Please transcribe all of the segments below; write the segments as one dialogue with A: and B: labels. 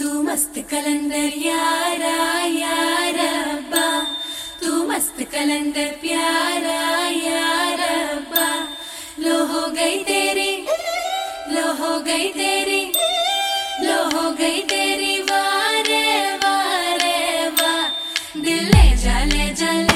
A: तू मस्त कलंदर यारा यारा तू मस्त कलंदर प्यारा, यारा अब्बा लो हो गई तेरी, लो हो गई तेरी, लो हो गई तेरी वारे वारे वाह दिल ले जा ले जा, ले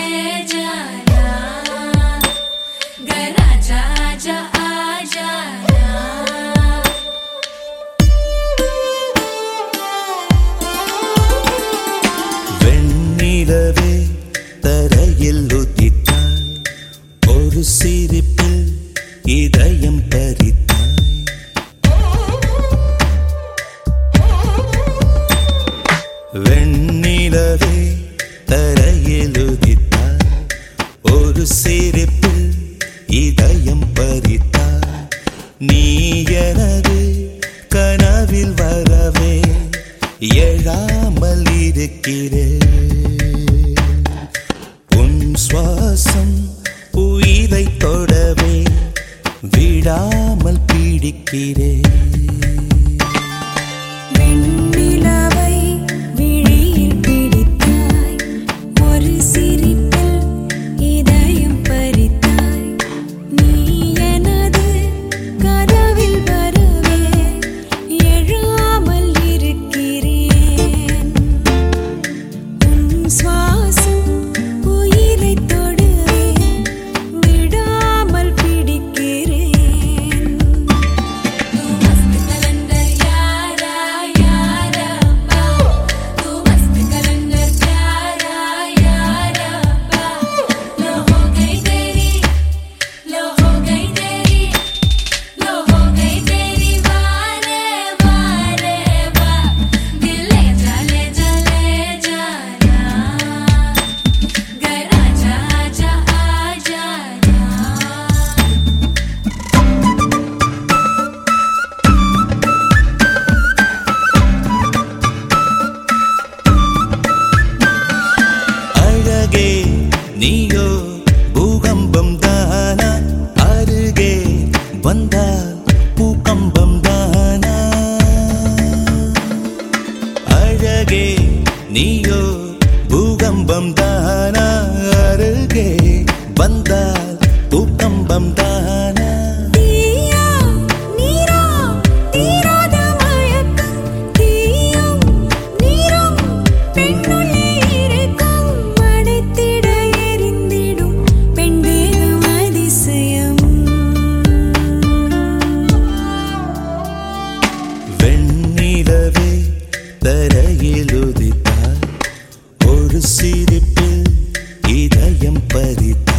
B: ஒரு சிரிப்பில் இதயம் பறித்தாய் வெண்ணிலவே தரையில் உதித்தாய் ஒரு சிரிப்பில் இதயம் பறித்தாய். நீ எனது கனவில் வரவே எழாமல் இருக்கிறேன். பீடிக்கிறேன்
C: வெண்ணிலவை
B: நீயோ பூகம்பம் தானா அருகே வந்தால் பூகம்பம் தான்
C: சிரிப்பு இதயம் பறித்தாய்